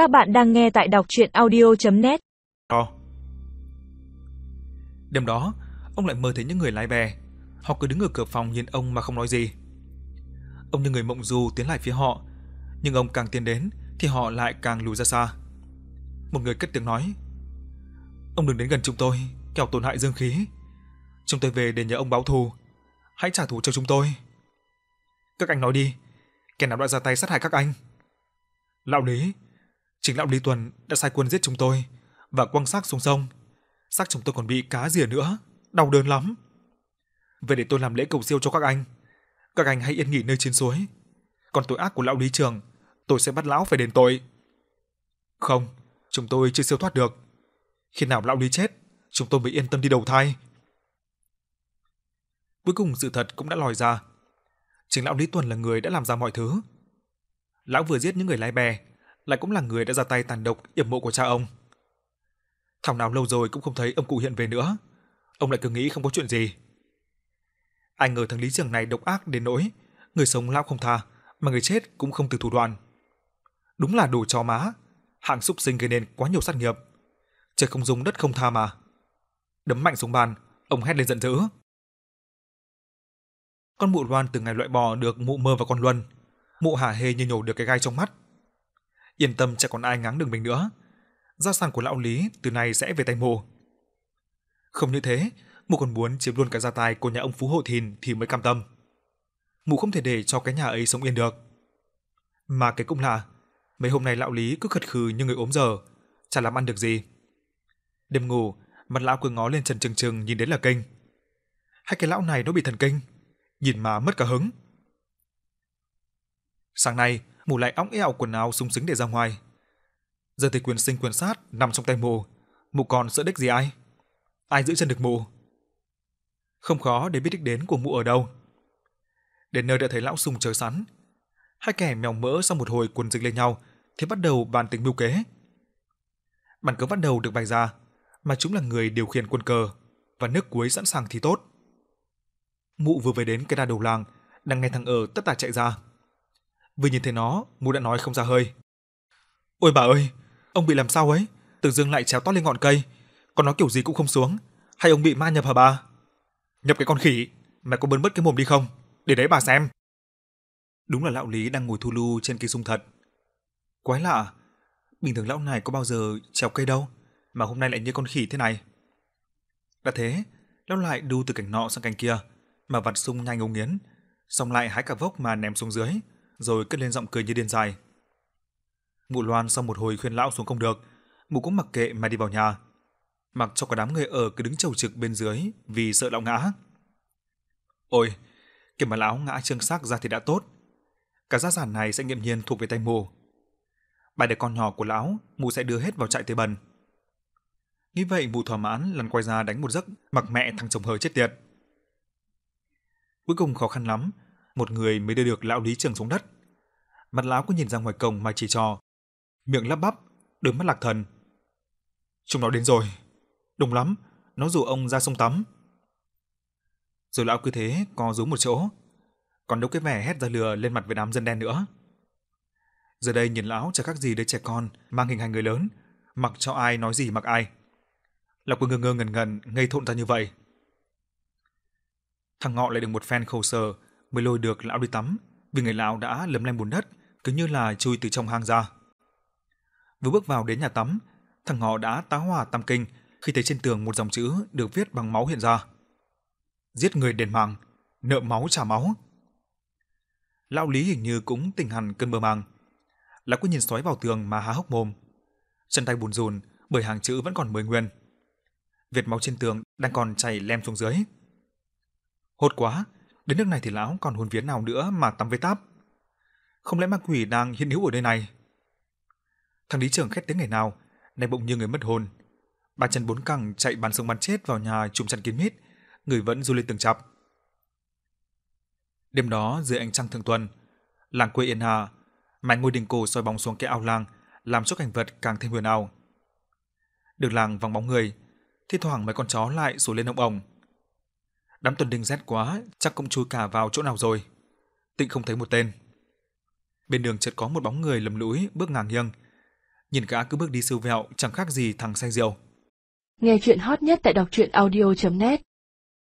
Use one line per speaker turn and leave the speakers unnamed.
Các bạn đang nghe tại đọc chuyện audio.net.
Đêm đó, ông lại mơ thấy những người lái bè. Họ cứ đứng ở cửa phòng nhìn ông mà không nói gì. Ông như người mộng du tiến lại phía họ, nhưng ông càng tiến đến thì họ lại càng lùi ra xa. Một người cất tiếng nói: "Ông đừng đến gần chúng tôi, kẻo tổn hại dương khí. Chúng tôi về để nhờ ông báo thù, hãy trả thù cho chúng tôi." Các anh nói đi, kẻ nào đã ra tay sát hại các anh? Lão Lý, chính lão Lý Tuần đã sai quân giết chúng tôi và quăng xác xuống sông. Xác chúng tôi còn bị cá rỉa nữa, đau đớn lắm. Về để tôi làm lễ cầu siêu cho các anh. Các anh hãy yên nghỉ nơi chiến suối. Còn tội ác của lão Lý Trường, tôi sẽ bắt lão phải đền tội. Không, chúng tôi chưa siêu thoát được. Khi nào lão Lý chết, chúng tôi mới yên tâm đi đầu thai. Cuối cùng sự thật cũng đã lòi ra. Chính lão Lý Tuần là người đã làm ra mọi thứ. Lão vừa giết những người lái bè, lại cũng là người đã ra tay tàn độc yểm mộ của cha ông. Thảo nào lâu rồi cũng không thấy ông cụ hiện về nữa. Ông lại cứ nghĩ không có chuyện gì. Ai ngờ thằng Lý Trường này độc ác đến nỗi người sống lão không tha, mà người chết cũng không từ thủ đoạn. Đúng là đồ chó má, hạng súc sinh gây nên quá nhiều sát nghiệp. Trời không dung đất không tha mà. Đấm mạnh xuống bàn, ông hét lên giận dữ. Con mụ Loan từ ngày loại bỏ được mụ mơ và con Luân, mụ hả hê như nhổ được cái gai trong mắt. Yên tâm chẳng còn ai ngáng đường mình nữa. Gia sản của lão Lý từ nay sẽ về tay mụ. Không như thế, mụ còn muốn chiếm luôn cả gia tài của nhà ông Phú Hộ Thìn thì mới cam tâm. Mụ không thể để cho cái nhà ấy sống yên được. Mà cái cũng lạ, mấy hôm nay lão Lý cứ khật khừ như người ốm giờ, chả làm ăn được gì. Đêm ngủ, mặt lão cứ ngó lên trần trừng trừng nhìn đến là kinh. Hai cái lão này nó bị thần kinh, nhìn mà mất cả hứng. Sáng nay, mù lại óng eo quần áo sung sướng để ra ngoài. Giờ thì quyền sinh quyền sát nằm trong tay mù, mù còn sợ đích gì ai? Ai giữ chân được mù? Không khó để biết đích đến của mụ ở đâu. Đến nơi đã thấy lão sùng chờ sẵn. Hai kẻ mèo mỡ sau một hồi quần dịch lên nhau thì bắt đầu bàn tính mưu kế. Bàn cờ bắt đầu được bày ra, mà chúng là người điều khiển quân cờ và nước cuối sẵn sàng thì tốt. Mụ vừa về đến cái đa đầu làng, đang nghe thằng ở tất tả chạy ra. Vừa nhìn thấy nó, mụ đã nói không ra hơi. Ôi bà ơi, ông bị làm sao ấy? Tự dưng lại trèo tót lên ngọn cây, còn nó kiểu gì cũng không xuống. Hay ông bị ma nhập hả bà? Nhập cái con khỉ, mẹ có bớn bớt cái mồm đi không? Để đấy bà xem. Đúng là lão Lý đang ngồi thu lu trên cây sung thật. Quái lạ, bình thường lão này có bao giờ trèo cây đâu, mà hôm nay lại như con khỉ thế này. Đã thế, lão lại đu từ cành nọ sang cành kia, mà vặt sung nhanh ngấu nghiến, xong lại hái cả vốc mà ném xuống dưới, rồi cất lên giọng cười như điên dài. Mụ Loan sau một hồi khuyên lão xuống không được, mụ cũng mặc kệ mà đi vào nhà. Mặc cho cả đám người ở cứ đứng chầu trực bên dưới vì sợ lão ngã. Ôi, kể mà lão ngã trương xác ra thì đã tốt. Cả gia sản này sẽ nghiệm nhiên thuộc về tay mù. Bài đứa con nhỏ của lão, mụ sẽ đưa hết vào trại tế bần. Nghĩ vậy mụ thỏa mãn lần quay ra đánh một giấc mặc mẹ thằng chồng hờ chết tiệt. Cuối cùng khó khăn lắm, một người mới đưa được lão Lý Trường xuống đất. Mặt lão cứ nhìn ra ngoài cổng mà chỉ trò, miệng lắp bắp, đôi mắt lạc thần. Chúng nó đến rồi, đúng lắm, nó rủ ông ra sông tắm. Rồi lão cứ thế co rúm một chỗ, còn đâu cái vẻ hét ra lừa lên mặt với đám dân đen nữa. Giờ đây nhìn lão chẳng khác gì đứa trẻ con mang hình hành người lớn, mặc cho ai nói gì mặc ai. Lão cứ ngơ ngơ ngẩn ngẩn ngây thộn ra như vậy. Thằng Ngọ lại được một phen khổ sở mới lôi được lão đi tắm, vì người lão đã lấm lem bùn đất, cứ như là chui từ trong hang ra. Vừa bước vào đến nhà tắm, thằng họ đã tá hỏa tam kinh khi thấy trên tường một dòng chữ được viết bằng máu hiện ra. Giết người đền mạng, nợ máu trả máu. Lão Lý hình như cũng tỉnh hẳn cơn mơ màng. Lão cứ nhìn xoáy vào tường mà há hốc mồm. Chân tay bùn rùn bởi hàng chữ vẫn còn mới nguyên. Việt máu trên tường đang còn chảy lem xuống dưới. Hốt quá, đến nước này thì lão còn hồn viếng nào nữa mà tắm với táp. Không lẽ ma quỷ đang hiện hữu ở nơi này? Thằng lý trưởng khét tiếng ngày nào, nay bỗng như người mất hồn. Ba chân bốn cẳng chạy bắn sống bắn chết vào nhà trùm chăn kín mít, người vẫn du lên từng chập. Đêm đó dưới ánh trăng thượng tuần, làng quê yên hà, mái ngôi đình cổ soi bóng xuống cái ao làng, làm cho cảnh vật càng thêm huyền ảo. Đường làng vắng bóng người, thi thoảng mấy con chó lại sủa lên ông ổng. Đám tuần đinh rét quá, chắc cũng chui cả vào chỗ nào rồi. Tịnh không thấy một tên. Bên đường chợt có một bóng người lầm lũi bước ngang nghiêng. nhìn gã cứ bước đi siêu vẹo chẳng khác gì thằng say rượu.
Nghe chuyện hot nhất tại đọc truyện audio.net